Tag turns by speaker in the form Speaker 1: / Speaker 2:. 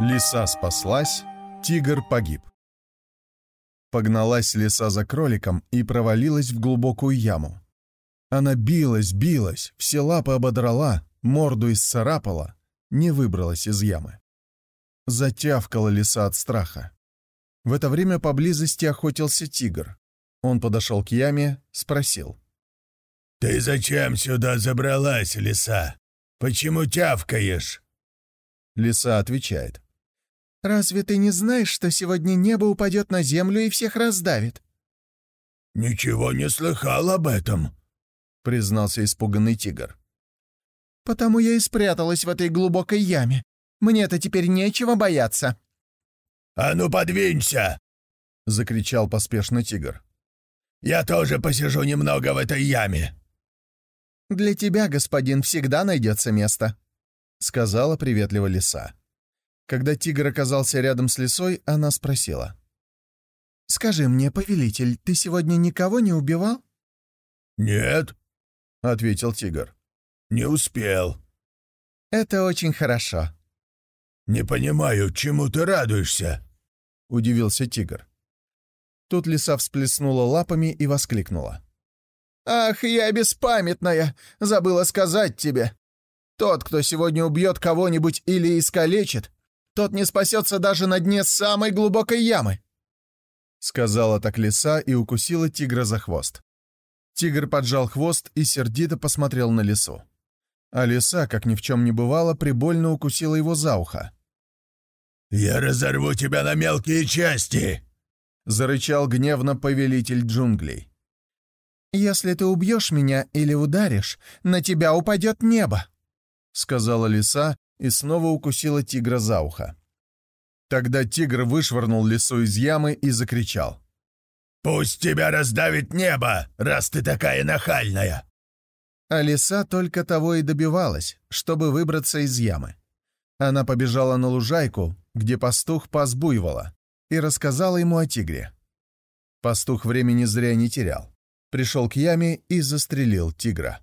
Speaker 1: Лиса спаслась, тигр погиб. Погналась лиса за кроликом и провалилась в глубокую яму. Она билась, билась, все лапы ободрала, морду исцарапала, не выбралась из ямы. Затявкала лиса от страха. В это время поблизости охотился тигр. Он подошел к яме, спросил.
Speaker 2: «Ты зачем сюда забралась, лиса? Почему тявкаешь?»
Speaker 1: Лиса отвечает.
Speaker 3: Разве ты не знаешь, что сегодня небо упадет на землю и всех раздавит?»
Speaker 2: «Ничего не слыхал об этом», — признался испуганный тигр.
Speaker 3: «Потому я и спряталась в этой глубокой яме. Мне-то теперь нечего бояться».
Speaker 2: «А ну, подвинься!» — закричал поспешно тигр. «Я тоже посижу немного в этой яме».
Speaker 3: «Для тебя, господин, всегда найдется место», — сказала приветливо лиса.
Speaker 1: Когда тигр оказался рядом с лисой, она спросила.
Speaker 3: «Скажи мне, повелитель, ты сегодня никого не убивал?»
Speaker 2: «Нет», — ответил тигр. «Не успел».
Speaker 3: «Это очень хорошо».
Speaker 2: «Не понимаю, чему ты радуешься?» — удивился тигр.
Speaker 1: Тут лиса всплеснула лапами и воскликнула.
Speaker 3: «Ах, я беспамятная! Забыла сказать тебе! Тот, кто сегодня убьет кого-нибудь или искалечит, тот не спасется даже на дне самой глубокой ямы!»
Speaker 1: Сказала так лиса и укусила тигра за хвост. Тигр поджал хвост и сердито посмотрел на лису. А лиса, как ни в чем не бывало, прибольно укусила его за ухо.
Speaker 2: «Я разорву тебя на мелкие части!»
Speaker 1: — зарычал гневно повелитель джунглей.
Speaker 3: «Если ты убьешь меня или ударишь, на тебя упадет небо!» — сказала лиса и снова укусила тигра за ухо. Тогда тигр вышвырнул лису из ямы и закричал.
Speaker 2: «Пусть тебя раздавит небо, раз ты такая нахальная!»
Speaker 1: А лиса только того и добивалась, чтобы выбраться из ямы. Она побежала на лужайку, где пастух пас буйвола, и рассказала ему о тигре. Пастух времени зря не терял. Пришел к яме и застрелил тигра.